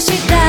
vou.